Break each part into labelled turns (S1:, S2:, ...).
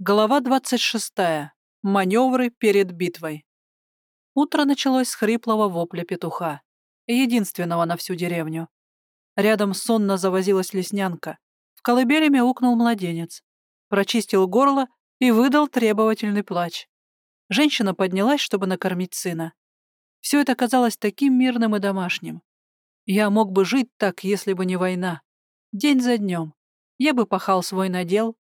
S1: Глава 26. Маневры перед битвой. Утро началось с хриплого вопля петуха, единственного на всю деревню. Рядом сонно завозилась леснянка. В колыбели мяукнул младенец. Прочистил горло и выдал требовательный плач. Женщина поднялась, чтобы накормить сына. Все это казалось таким мирным и домашним. Я мог бы жить так, если бы не война. День за днем. Я бы пахал свой надел,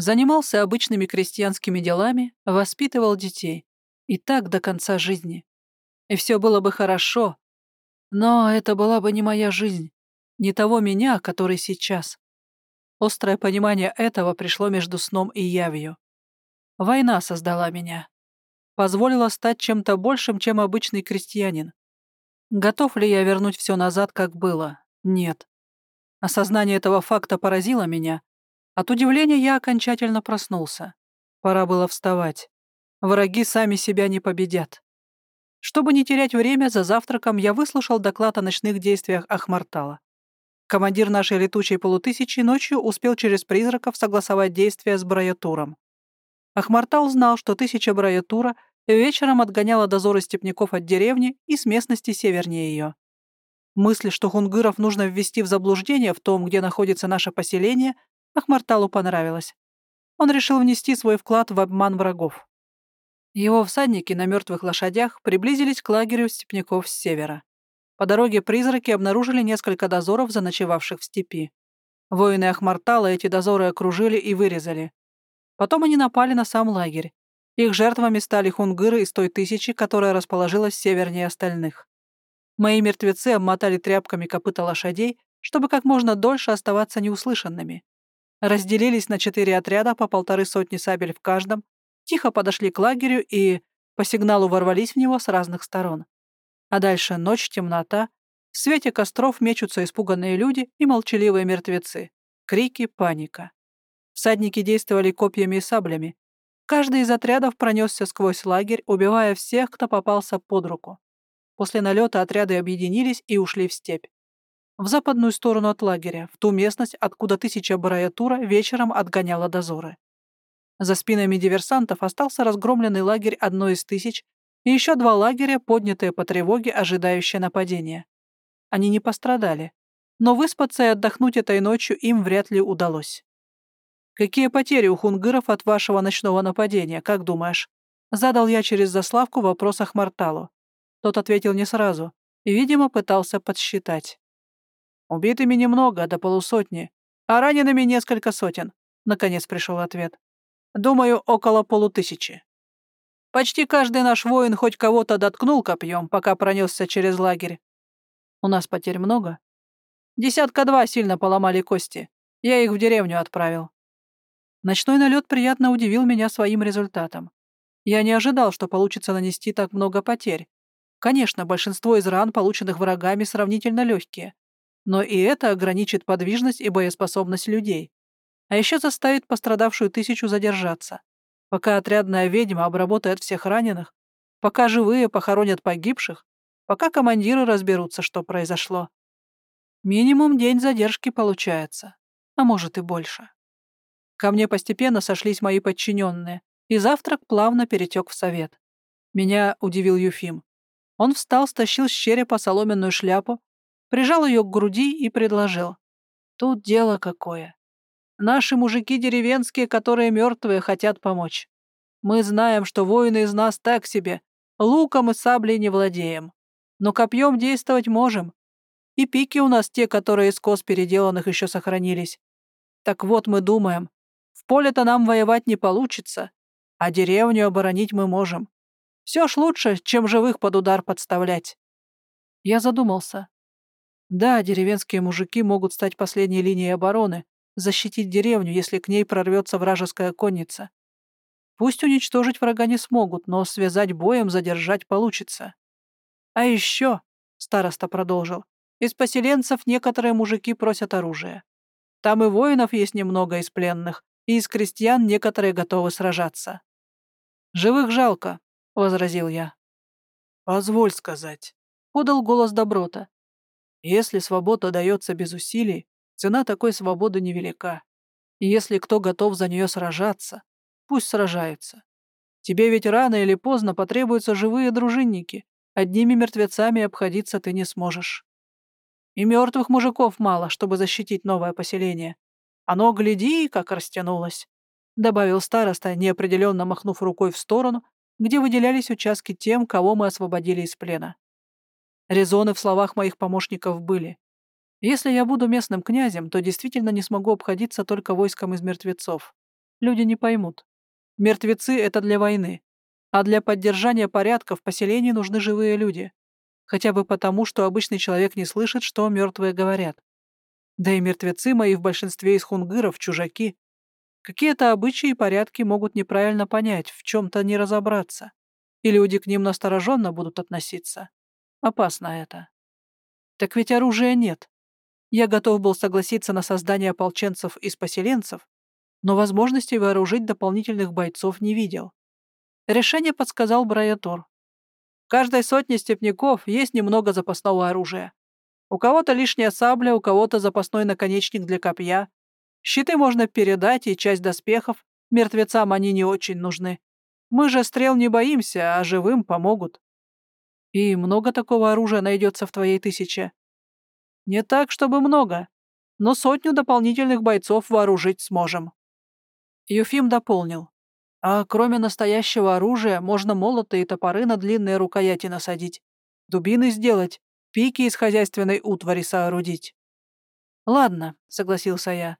S1: Занимался обычными крестьянскими делами, воспитывал детей. И так до конца жизни. И все было бы хорошо. Но это была бы не моя жизнь. Не того меня, который сейчас. Острое понимание этого пришло между сном и явью. Война создала меня. Позволила стать чем-то большим, чем обычный крестьянин. Готов ли я вернуть все назад, как было? Нет. Осознание этого факта поразило меня, от удивления я окончательно проснулся. Пора было вставать. Враги сами себя не победят. Чтобы не терять время, за завтраком я выслушал доклад о ночных действиях Ахмартала. Командир нашей летучей полутысячи ночью успел через призраков согласовать действия с Браятуром. Ахмартал знал, что тысяча Браятура вечером отгоняла дозоры степняков от деревни и с местности севернее ее. Мысль, что хунгыров нужно ввести в заблуждение в том, где находится наше поселение, Ахмарталу понравилось. Он решил внести свой вклад в обман врагов. Его всадники на мертвых лошадях приблизились к лагерю степняков с севера. По дороге призраки обнаружили несколько дозоров, заночевавших в степи. Воины Ахмартала эти дозоры окружили и вырезали. Потом они напали на сам лагерь. Их жертвами стали хунгыры из той тысячи, которая расположилась севернее остальных. Мои мертвецы обмотали тряпками копыта лошадей, чтобы как можно дольше оставаться неуслышанными разделились на четыре отряда по полторы сотни сабель в каждом, тихо подошли к лагерю и по сигналу ворвались в него с разных сторон. А дальше ночь, темнота, в свете костров мечутся испуганные люди и молчаливые мертвецы. Крики, паника. Всадники действовали копьями и саблями. Каждый из отрядов пронесся сквозь лагерь, убивая всех, кто попался под руку. После налета отряды объединились и ушли в степь в западную сторону от лагеря, в ту местность, откуда тысяча бараятура вечером отгоняла дозоры. За спинами диверсантов остался разгромленный лагерь одной из тысяч и еще два лагеря, поднятые по тревоге, ожидающие нападения. Они не пострадали, но выспаться и отдохнуть этой ночью им вряд ли удалось. «Какие потери у хунгыров от вашего ночного нападения, как думаешь?» Задал я через заславку вопрос Ахмарталу. Тот ответил не сразу и, видимо, пытался подсчитать. Убитыми немного, до полусотни, а ранеными несколько сотен. Наконец пришел ответ. Думаю, около полутысячи. Почти каждый наш воин хоть кого-то доткнул копьем, пока пронесся через лагерь. У нас потерь много. Десятка-два сильно поломали кости. Я их в деревню отправил. Ночной налет приятно удивил меня своим результатом. Я не ожидал, что получится нанести так много потерь. Конечно, большинство из ран, полученных врагами, сравнительно легкие, но и это ограничит подвижность и боеспособность людей. А еще заставит пострадавшую тысячу задержаться. Пока отрядная ведьма обработает всех раненых, пока живые похоронят погибших, пока командиры разберутся, что произошло. Минимум день задержки получается, а может и больше. Ко мне постепенно сошлись мои подчиненные, и завтрак плавно перетек в совет. Меня удивил Юфим. Он встал, стащил с черепа соломенную шляпу, прижал ее к груди и предложил. Тут дело какое. Наши мужики деревенские, которые мертвые, хотят помочь. Мы знаем, что воины из нас так себе, луком и саблей не владеем. Но копьем действовать можем. И пики у нас те, которые из кос переделанных еще сохранились. Так вот мы думаем, в поле-то нам воевать не получится, а деревню оборонить мы можем. Все ж лучше, чем живых под удар подставлять. Я задумался. Да, деревенские мужики могут стать последней линией обороны, защитить деревню, если к ней прорвется вражеская конница. Пусть уничтожить врага не смогут, но связать боем задержать получится. А еще, староста продолжил, из поселенцев некоторые мужики просят оружие. Там и воинов есть немного из пленных, и из крестьян некоторые готовы сражаться. «Живых жалко», — возразил я. «Позволь сказать», — подал голос Доброта. Если свобода дается без усилий, цена такой свободы невелика. И если кто готов за нее сражаться, пусть сражаются. Тебе ведь рано или поздно потребуются живые дружинники. Одними мертвецами обходиться ты не сможешь. И мертвых мужиков мало, чтобы защитить новое поселение. Оно, гляди, как растянулось», — добавил староста, неопределенно махнув рукой в сторону, где выделялись участки тем, кого мы освободили из плена. Резоны в словах моих помощников были. Если я буду местным князем, то действительно не смогу обходиться только войском из мертвецов. Люди не поймут. Мертвецы — это для войны. А для поддержания порядка в поселении нужны живые люди. Хотя бы потому, что обычный человек не слышит, что мертвые говорят. Да и мертвецы мои в большинстве из хунгыров чужаки. Какие-то обычаи и порядки могут неправильно понять, в чем-то не разобраться. И люди к ним настороженно будут относиться. Опасно это. Так ведь оружия нет. Я готов был согласиться на создание ополченцев из поселенцев, но возможности вооружить дополнительных бойцов не видел. Решение подсказал Браятор. В каждой сотне степняков есть немного запасного оружия. У кого-то лишняя сабля, у кого-то запасной наконечник для копья. Щиты можно передать, и часть доспехов. Мертвецам они не очень нужны. Мы же стрел не боимся, а живым помогут. И много такого оружия найдется в твоей тысяче. Не так, чтобы много, но сотню дополнительных бойцов вооружить сможем. Юфим дополнил. А кроме настоящего оружия, можно молоты и топоры на длинные рукояти насадить, дубины сделать, пики из хозяйственной утвари соорудить. «Ладно», — согласился я.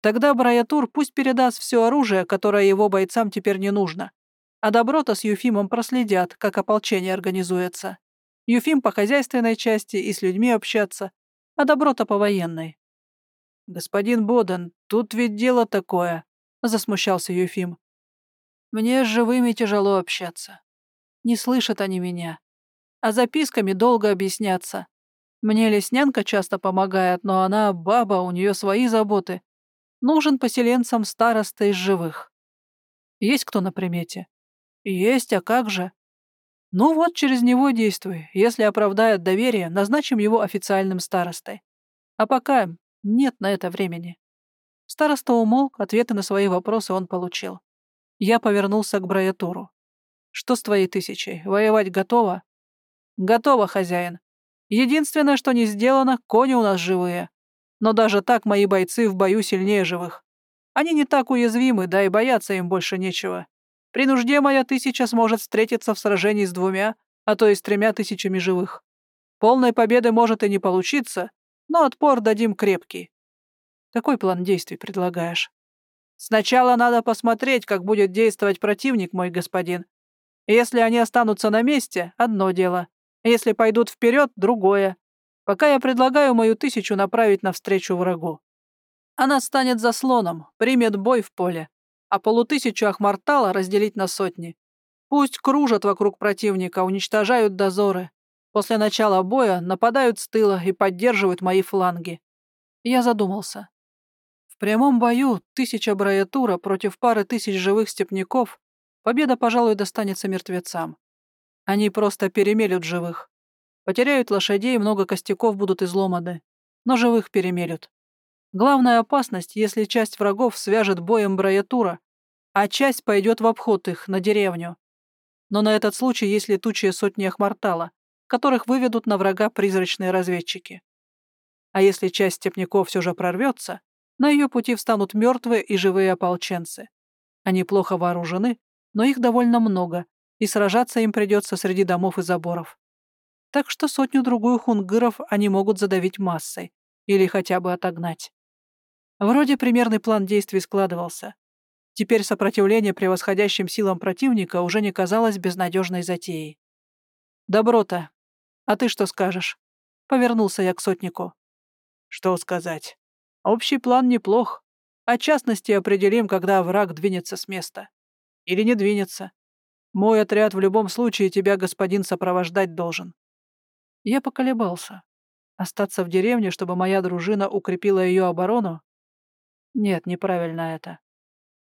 S1: «Тогда Браятур пусть передаст все оружие, которое его бойцам теперь не нужно. А Доброта с Юфимом проследят, как ополчение организуется. Юфим по хозяйственной части и с людьми общаться, а Доброта по военной». «Господин Боден, тут ведь дело такое», — засмущался Юфим. «Мне с живыми тяжело общаться. Не слышат они меня а записками долго объясняться. Мне леснянка часто помогает, но она баба, у нее свои заботы. Нужен поселенцам староста из живых. Есть кто на примете? Есть, а как же? Ну вот, через него действуй. Если оправдает доверие, назначим его официальным старостой. А пока нет на это времени. Староста умолк, ответы на свои вопросы он получил. Я повернулся к Браятуру. Что с твоей тысячей? Воевать готова? «Готово, хозяин. Единственное, что не сделано, кони у нас живые. Но даже так мои бойцы в бою сильнее живых. Они не так уязвимы, да и бояться им больше нечего. При нужде моя тысяча сможет встретиться в сражении с двумя, а то и с тремя тысячами живых. Полной победы может и не получиться, но отпор дадим крепкий. Какой план действий предлагаешь? Сначала надо посмотреть, как будет действовать противник, мой господин. Если они останутся на месте, одно дело. Если пойдут вперед, другое. Пока я предлагаю мою тысячу направить навстречу врагу. Она станет заслоном, примет бой в поле, а полутысячу Ахмартала разделить на сотни. Пусть кружат вокруг противника, уничтожают дозоры. После начала боя нападают с тыла и поддерживают мои фланги. Я задумался. В прямом бою тысяча браятура против пары тысяч живых степняков победа, пожалуй, достанется мертвецам. Они просто перемелют живых. Потеряют лошадей, много костяков будут изломаны. Но живых перемелют. Главная опасность, если часть врагов свяжет боем Браятура, а часть пойдет в обход их, на деревню. Но на этот случай есть летучие сотни Ахмартала, которых выведут на врага призрачные разведчики. А если часть степняков все же прорвется, на ее пути встанут мертвые и живые ополченцы. Они плохо вооружены, но их довольно много, и сражаться им придется среди домов и заборов. Так что сотню-другую хунгыров они могут задавить массой или хотя бы отогнать. Вроде примерный план действий складывался. Теперь сопротивление превосходящим силам противника уже не казалось безнадежной затеей. «Доброта, а ты что скажешь?» Повернулся я к сотнику. «Что сказать? Общий план неплох. А частности определим, когда враг двинется с места. Или не двинется. Мой отряд в любом случае тебя, господин, сопровождать должен». Я поколебался. Остаться в деревне, чтобы моя дружина укрепила ее оборону? Нет, неправильно это.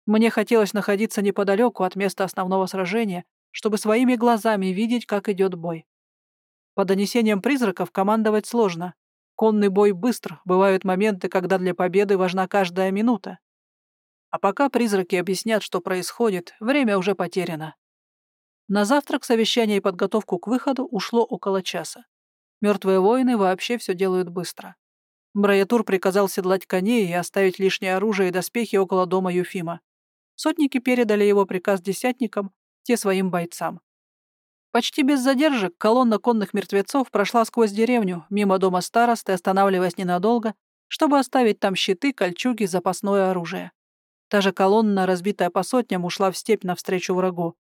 S1: Мне хотелось находиться неподалеку от места основного сражения, чтобы своими глазами видеть, как идет бой. По донесениям призраков командовать сложно. Конный бой быстр, бывают моменты, когда для победы важна каждая минута. А пока призраки объяснят, что происходит, время уже потеряно. На завтрак, совещание и подготовку к выходу ушло около часа. Мертвые воины вообще все делают быстро. Браятур приказал седлать коней и оставить лишнее оружие и доспехи около дома Юфима. Сотники передали его приказ десятникам, те своим бойцам. Почти без задержек колонна конных мертвецов прошла сквозь деревню, мимо дома старосты, останавливаясь ненадолго, чтобы оставить там щиты, кольчуги, запасное оружие. Та же колонна, разбитая по сотням, ушла в степь навстречу врагу.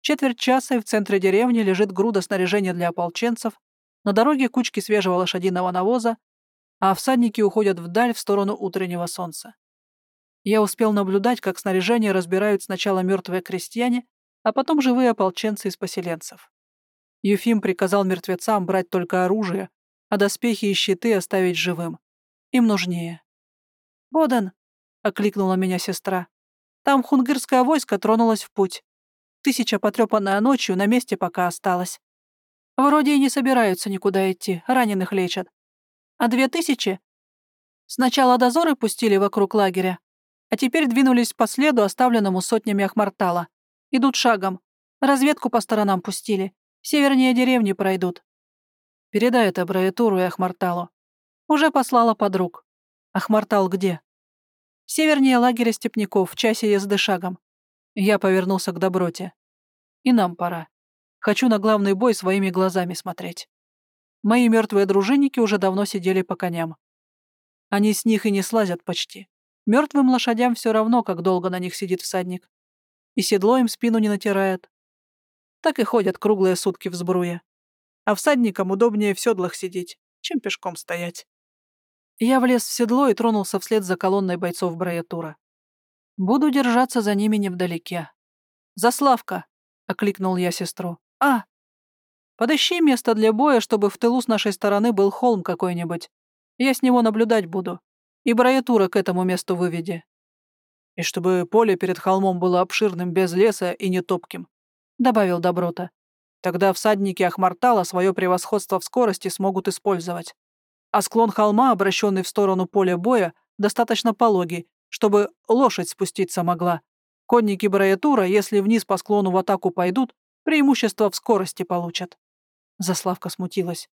S1: Четверть часа и в центре деревни лежит груда снаряжения для ополченцев, на дороге кучки свежего лошадиного навоза, а всадники уходят вдаль в сторону утреннего солнца. Я успел наблюдать, как снаряжение разбирают сначала мертвые крестьяне, а потом живые ополченцы из поселенцев. Юфим приказал мертвецам брать только оружие, а доспехи и щиты оставить живым. Им нужнее. «Бодан!» — окликнула меня сестра. «Там хунгырское войско тронулось в путь. Тысяча, потрепанная ночью, на месте пока осталась. Вроде и не собираются никуда идти, раненых лечат. А две тысячи? Сначала дозоры пустили вокруг лагеря, а теперь двинулись по следу, оставленному сотнями Ахмартала. Идут шагом. Разведку по сторонам пустили. Севернее деревни пройдут. Передай это Браетуру и Ахмарталу. Уже послала подруг. Ахмартал где? Севернее лагеря степняков, в часе езды шагом. Я повернулся к Доброте. И нам пора. Хочу на главный бой своими глазами смотреть. Мои мертвые дружинники уже давно сидели по коням. Они с них и не слазят почти. Мертвым лошадям все равно, как долго на них сидит всадник и седло им спину не натирает. Так и ходят круглые сутки в сбруе. А всадникам удобнее в седлах сидеть, чем пешком стоять. Я влез в седло и тронулся вслед за колонной бойцов Браятура. Буду держаться за ними невдалеке. «Заславка!» — окликнул я сестру. «А! Подыщи место для боя, чтобы в тылу с нашей стороны был холм какой-нибудь. Я с него наблюдать буду. И Браятура к этому месту выведи и чтобы поле перед холмом было обширным без леса и не топким», — добавил Доброта. «Тогда всадники Ахмартала свое превосходство в скорости смогут использовать. А склон холма, обращенный в сторону поля боя, достаточно пологий, чтобы лошадь спуститься могла. Конники Браятура, если вниз по склону в атаку пойдут, преимущество в скорости получат». Заславка смутилась.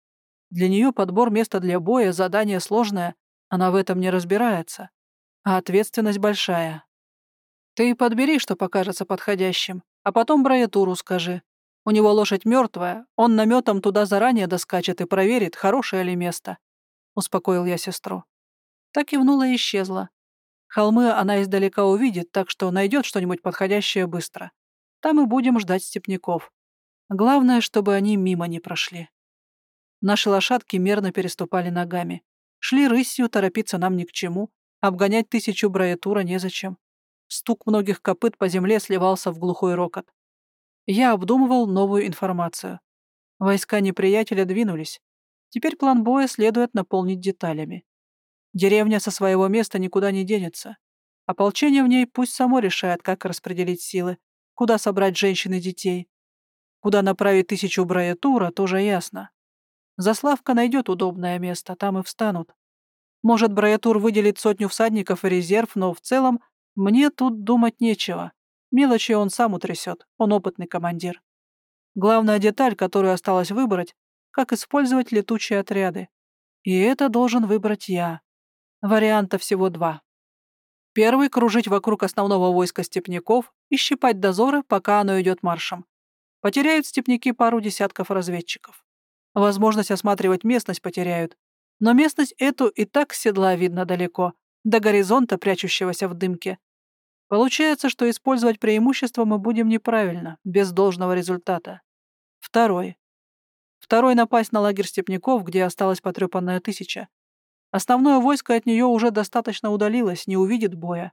S1: Для нее подбор места для боя — задание сложное, она в этом не разбирается. А ответственность большая. Ты подбери, что покажется подходящим, а потом Браятуру скажи. У него лошадь мертвая, он наметом туда заранее доскачет и проверит, хорошее ли место. Успокоил я сестру. Так кивнула и исчезла. Холмы она издалека увидит, так что найдет что-нибудь подходящее быстро. Там и будем ждать степняков. Главное, чтобы они мимо не прошли. Наши лошадки мерно переступали ногами. Шли рысью, торопиться нам ни к чему. Обгонять тысячу браятура незачем. Стук многих копыт по земле сливался в глухой рокот. Я обдумывал новую информацию. Войска неприятеля двинулись. Теперь план боя следует наполнить деталями. Деревня со своего места никуда не денется. Ополчение в ней пусть само решает, как распределить силы, куда собрать женщин и детей. Куда направить тысячу браятура, тоже ясно. Заславка найдет удобное место, там и встанут. Может, браятур выделит сотню всадников и резерв, но в целом мне тут думать нечего. Мелочи он сам утрясет, он опытный командир. Главная деталь, которую осталось выбрать, как использовать летучие отряды. И это должен выбрать я. Варианта всего два. Первый — кружить вокруг основного войска степняков и щипать дозоры, пока оно идет маршем. Потеряют степняки пару десятков разведчиков. Возможность осматривать местность потеряют. Но местность эту и так с седла видно далеко, до горизонта, прячущегося в дымке. Получается, что использовать преимущество мы будем неправильно, без должного результата. Второй. Второй напасть на лагерь степняков, где осталась потрепанная тысяча. Основное войско от нее уже достаточно удалилось, не увидит боя.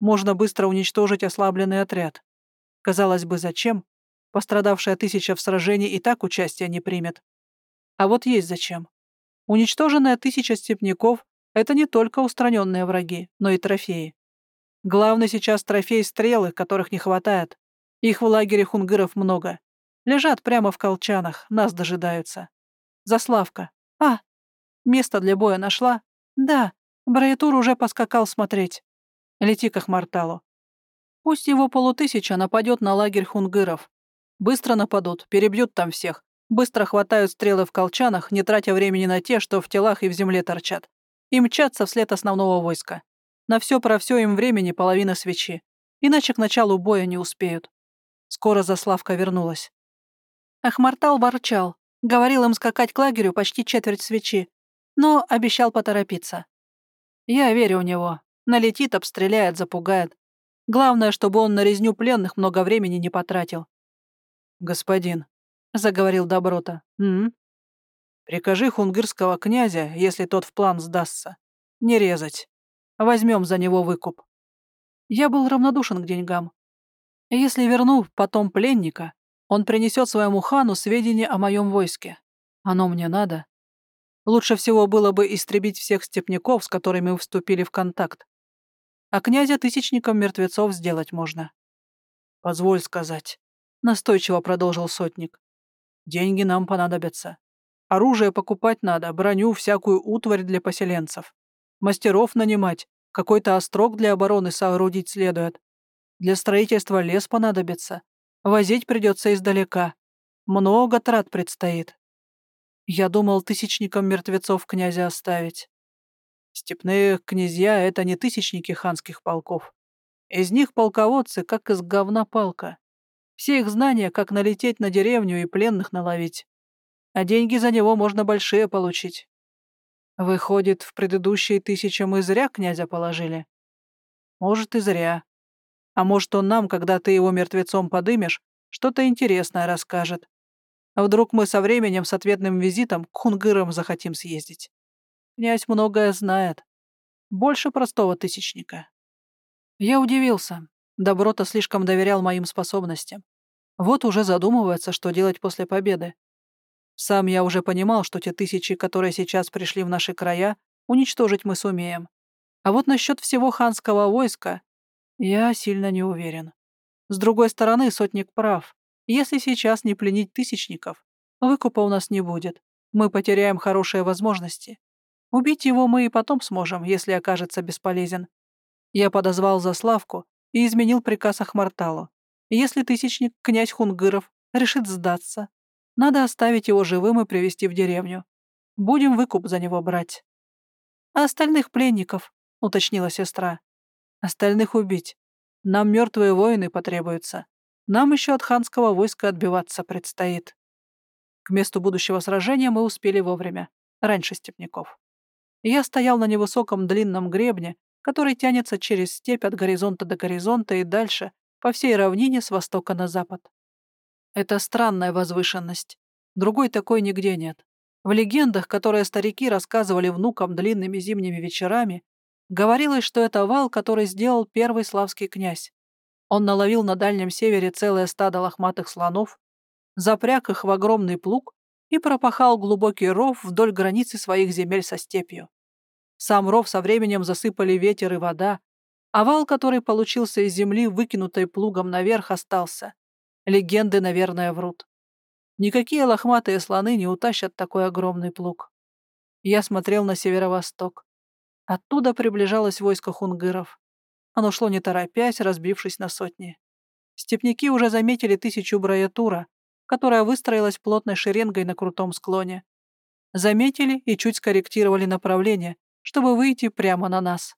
S1: Можно быстро уничтожить ослабленный отряд. Казалось бы, зачем? Пострадавшая тысяча в сражении и так участия не примет. А вот есть зачем. Уничтоженная тысяча степняков это не только устраненные враги, но и трофеи. Главный сейчас трофей стрелы, которых не хватает. Их в лагере хунгыров много. Лежат прямо в колчанах, нас дожидаются. Заславка. А, место для боя нашла? Да, Браятур уже поскакал смотреть. Лети к Ахмарталу. Пусть его полутысяча нападет на лагерь хунгыров. Быстро нападут, перебьют там всех. Быстро хватают стрелы в колчанах, не тратя времени на те, что в телах и в земле торчат. И мчатся вслед основного войска. На все про все им времени половина свечи. Иначе к началу боя не успеют. Скоро Заславка вернулась. Ахмартал ворчал. Говорил им скакать к лагерю почти четверть свечи. Но обещал поторопиться. Я верю в него. Налетит, обстреляет, запугает. Главное, чтобы он на резню пленных много времени не потратил. «Господин», — заговорил Доброта, «м, прикажи хунгырского князя, если тот в план сдастся, не резать. Возьмем за него выкуп». Я был равнодушен к деньгам. Если верну потом пленника, он принесет своему хану сведения о моем войске. Оно мне надо. Лучше всего было бы истребить всех степняков, с которыми мы вступили в контакт. А князя тысячником мертвецов сделать можно. Позволь сказать. — настойчиво продолжил сотник. «Деньги нам понадобятся. Оружие покупать надо, броню, всякую утварь для поселенцев. Мастеров нанимать, какой-то острог для обороны соорудить следует. Для строительства лес понадобится. Возить придется издалека. Много трат предстоит. Я думал тысячникам мертвецов князя оставить. Степные князья — это не тысячники ханских полков. Из них полководцы, как из говна палка. Все их знания, как налететь на деревню и пленных наловить. А деньги за него можно большие получить. Выходит, в предыдущие тысячи мы зря князя положили? Может, и зря. А может, он нам, когда ты его мертвецом подымешь, что-то интересное расскажет. А вдруг мы со временем с ответным визитом к хунгырам захотим съездить? Князь многое знает. Больше простого тысячника. Я удивился. Доброта слишком доверял моим способностям. Вот уже задумывается, что делать после победы. Сам я уже понимал, что те тысячи, которые сейчас пришли в наши края, уничтожить мы сумеем. А вот насчет всего ханского войска я сильно не уверен. С другой стороны, сотник прав. Если сейчас не пленить тысячников, выкупа у нас не будет. Мы потеряем хорошие возможности. Убить его мы и потом сможем, если окажется бесполезен. Я подозвал Заславку и изменил приказ Ахмарталу. Если тысячник, князь Хунгыров, решит сдаться, надо оставить его живым и привести в деревню. Будем выкуп за него брать. А остальных пленников, уточнила сестра. Остальных убить. Нам мертвые воины потребуются. Нам еще от ханского войска отбиваться предстоит. К месту будущего сражения мы успели вовремя, раньше степняков. Я стоял на невысоком длинном гребне, который тянется через степь от горизонта до горизонта и дальше, по всей равнине с востока на запад. Это странная возвышенность. Другой такой нигде нет. В легендах, которые старики рассказывали внукам длинными зимними вечерами, говорилось, что это вал, который сделал первый славский князь. Он наловил на Дальнем Севере целое стадо лохматых слонов, запряг их в огромный плуг и пропахал глубокий ров вдоль границы своих земель со степью. Сам ров со временем засыпали ветер и вода, а вал, который получился из земли, выкинутой плугом наверх, остался. Легенды, наверное, врут. Никакие лохматые слоны не утащат такой огромный плуг. Я смотрел на северо-восток. Оттуда приближалось войско хунгыров. Оно шло не торопясь, разбившись на сотни. Степняки уже заметили тысячу браятура, которая выстроилась плотной шеренгой на крутом склоне. Заметили и чуть скорректировали направление, чтобы выйти прямо на нас.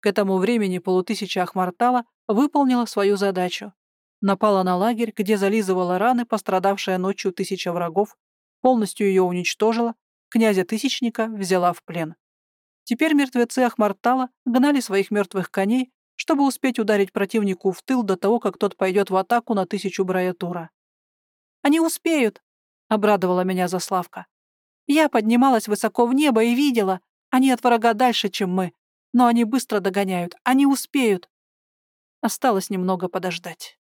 S1: К этому времени полутысяча Ахмартала выполнила свою задачу. Напала на лагерь, где зализывала раны, пострадавшая ночью тысяча врагов, полностью ее уничтожила, князя Тысячника взяла в плен. Теперь мертвецы Ахмартала гнали своих мертвых коней, чтобы успеть ударить противнику в тыл до того, как тот пойдет в атаку на тысячу Браятура. «Они успеют!» — обрадовала меня Заславка. «Я поднималась высоко в небо и видела, они от врага дальше, чем мы. Но они быстро догоняют. Они успеют. Осталось немного подождать.